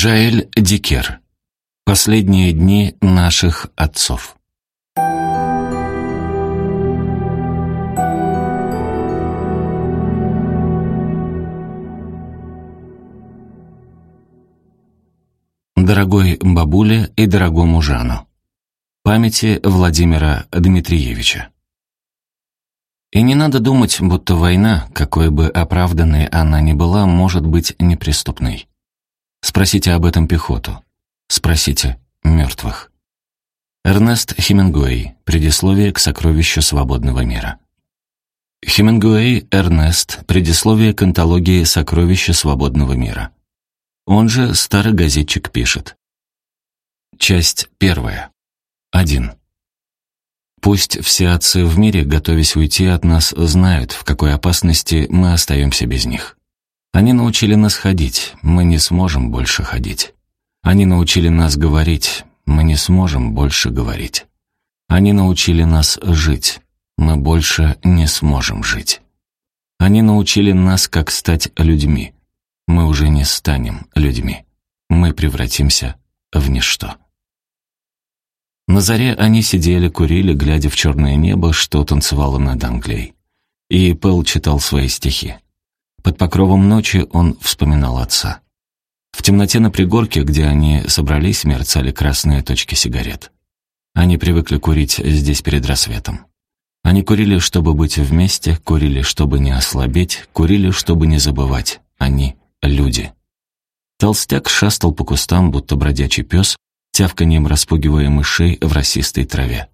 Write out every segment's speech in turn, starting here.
Жаэль Дикер. Последние дни наших отцов. Дорогой бабуле и дорогому Жану. Памяти Владимира Дмитриевича. И не надо думать, будто война, какой бы оправданной она ни была, может быть неприступной. Спросите об этом пехоту. Спросите мертвых. Эрнест Хемингуэй. Предисловие к сокровищу свободного мира. Хемингуэй Эрнест. Предисловие к антологии «Сокровища свободного мира». Он же старый газетчик пишет. Часть первая. Один. Пусть все отцы в мире, готовясь уйти от нас, знают, в какой опасности мы остаемся без них. Они научили нас ходить, мы не сможем больше ходить. Они научили нас говорить, мы не сможем больше говорить. Они научили нас жить, мы больше не сможем жить. Они научили нас, как стать людьми. Мы уже не станем людьми. Мы превратимся в ничто. На заре они сидели, курили, глядя в черное небо, что танцевало над Англией. И Пэл читал свои стихи. Под покровом ночи он вспоминал отца. В темноте на пригорке, где они собрались, мерцали красные точки сигарет. Они привыкли курить здесь перед рассветом. Они курили, чтобы быть вместе, курили, чтобы не ослабеть, курили, чтобы не забывать. Они — люди. Толстяк шастал по кустам, будто бродячий пес, тявканьем распугивая мышей в росистой траве.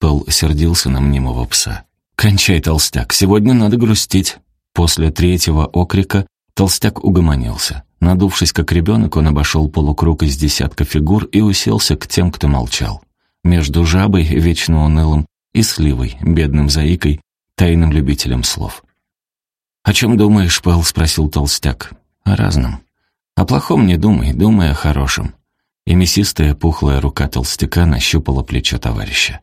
Пэл сердился на мнимого пса. «Кончай, толстяк, сегодня надо грустить». После третьего окрика толстяк угомонился. Надувшись как ребенок, он обошел полукруг из десятка фигур и уселся к тем, кто молчал. Между жабой, вечно унылым, и сливой, бедным заикой, тайным любителем слов. «О чем думаешь, Пэл?» — спросил толстяк. «О разном. О плохом не думай, думай о хорошем». И мясистая пухлая рука толстяка нащупала плечо товарища.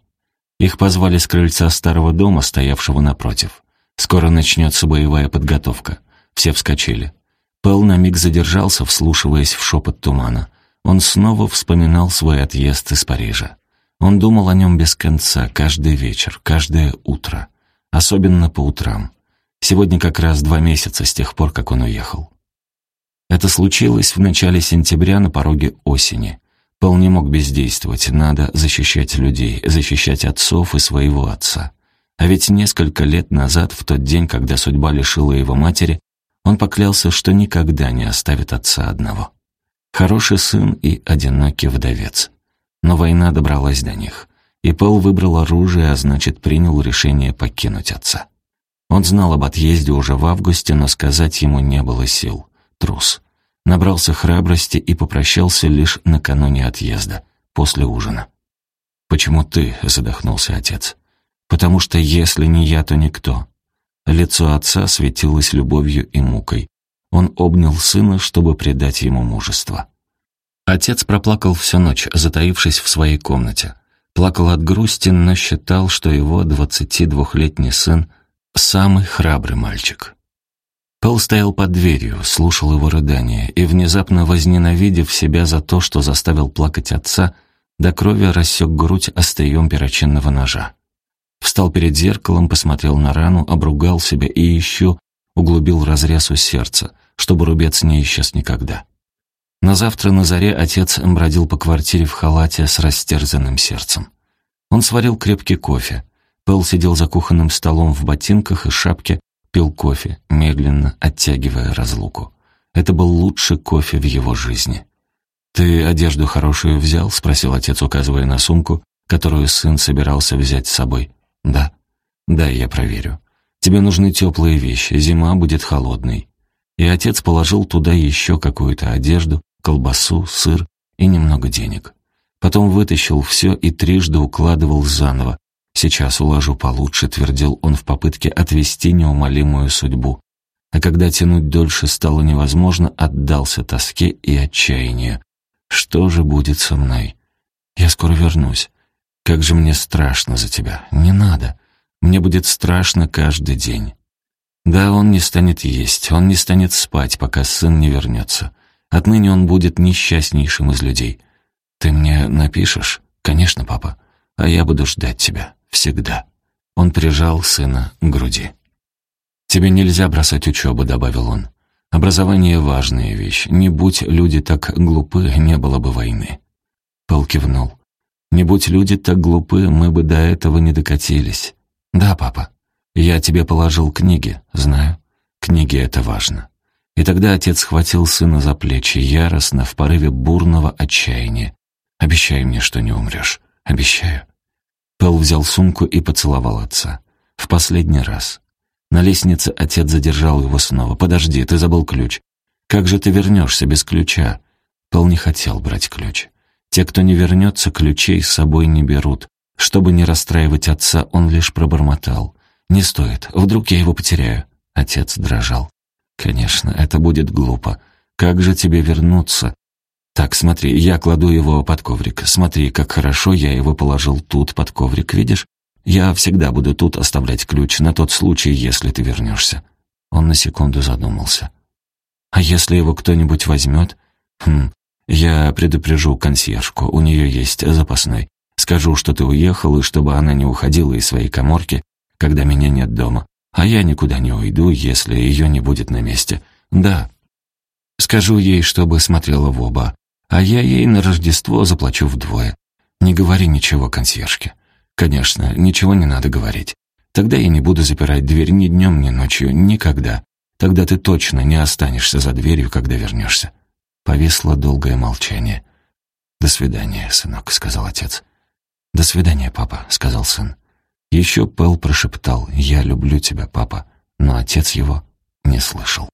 Их позвали с крыльца старого дома, стоявшего напротив. Скоро начнется боевая подготовка. Все вскочили. Пэл на миг задержался, вслушиваясь в шепот тумана. Он снова вспоминал свой отъезд из Парижа. Он думал о нем без конца, каждый вечер, каждое утро. Особенно по утрам. Сегодня как раз два месяца с тех пор, как он уехал. Это случилось в начале сентября на пороге осени. Пэл не мог бездействовать, надо защищать людей, защищать отцов и своего отца. А ведь несколько лет назад, в тот день, когда судьба лишила его матери, он поклялся, что никогда не оставит отца одного. Хороший сын и одинокий вдовец. Но война добралась до них, и Пэл выбрал оружие, а значит, принял решение покинуть отца. Он знал об отъезде уже в августе, но сказать ему не было сил. Трус. Набрался храбрости и попрощался лишь накануне отъезда, после ужина. «Почему ты?» — задохнулся отец потому что если не я, то никто. Лицо отца светилось любовью и мукой. Он обнял сына, чтобы придать ему мужество. Отец проплакал всю ночь, затаившись в своей комнате. Плакал от грусти, но считал, что его двадцати двухлетний сын — самый храбрый мальчик. Пэл стоял под дверью, слушал его рыдания, и, внезапно возненавидев себя за то, что заставил плакать отца, до крови рассек грудь острием перочинного ножа. Встал перед зеркалом, посмотрел на рану, обругал себя и еще углубил разрез у сердца, чтобы рубец не исчез никогда. На завтра на заре отец бродил по квартире в халате с растерзанным сердцем. Он сварил крепкий кофе. Пэл сидел за кухонным столом в ботинках и шапке, пил кофе, медленно оттягивая разлуку. Это был лучший кофе в его жизни. «Ты одежду хорошую взял?» — спросил отец, указывая на сумку, которую сын собирался взять с собой. «Да». «Да, я проверю. Тебе нужны теплые вещи, зима будет холодной». И отец положил туда еще какую-то одежду, колбасу, сыр и немного денег. Потом вытащил все и трижды укладывал заново. «Сейчас уложу получше», — твердил он в попытке отвести неумолимую судьбу. А когда тянуть дольше стало невозможно, отдался тоске и отчаянию. «Что же будет со мной? Я скоро вернусь. Как же мне страшно за тебя. Не надо. Мне будет страшно каждый день. Да, он не станет есть, он не станет спать, пока сын не вернется. Отныне он будет несчастнейшим из людей. Ты мне напишешь? Конечно, папа. А я буду ждать тебя. Всегда. Он прижал сына к груди. «Тебе нельзя бросать учебу», — добавил он. «Образование — важная вещь. Не будь люди так глупы, не было бы войны». Пол кивнул. «Не будь люди так глупы, мы бы до этого не докатились». «Да, папа. Я тебе положил книги, знаю. Книги — это важно». И тогда отец схватил сына за плечи, яростно, в порыве бурного отчаяния. «Обещай мне, что не умрешь. Обещаю». Пэл взял сумку и поцеловал отца. В последний раз. На лестнице отец задержал его снова. «Подожди, ты забыл ключ. Как же ты вернешься без ключа?» Пэл не хотел брать ключ. Те, кто не вернется, ключей с собой не берут. Чтобы не расстраивать отца, он лишь пробормотал. «Не стоит, вдруг я его потеряю». Отец дрожал. «Конечно, это будет глупо. Как же тебе вернуться? «Так, смотри, я кладу его под коврик. Смотри, как хорошо я его положил тут, под коврик, видишь? Я всегда буду тут оставлять ключ, на тот случай, если ты вернешься». Он на секунду задумался. «А если его кто-нибудь возьмет?» «Хм, я предупрежу консьержку, у нее есть запасной. Скажу, что ты уехал, и чтобы она не уходила из своей коморки, когда меня нет дома. А я никуда не уйду, если ее не будет на месте. Да. Скажу ей, чтобы смотрела в оба а я ей на Рождество заплачу вдвое. Не говори ничего консьержке. Конечно, ничего не надо говорить. Тогда я не буду запирать дверь ни днем, ни ночью, никогда. Тогда ты точно не останешься за дверью, когда вернешься. Повисло долгое молчание. «До свидания, сынок», — сказал отец. «До свидания, папа», — сказал сын. Еще Пэл прошептал «Я люблю тебя, папа», но отец его не слышал.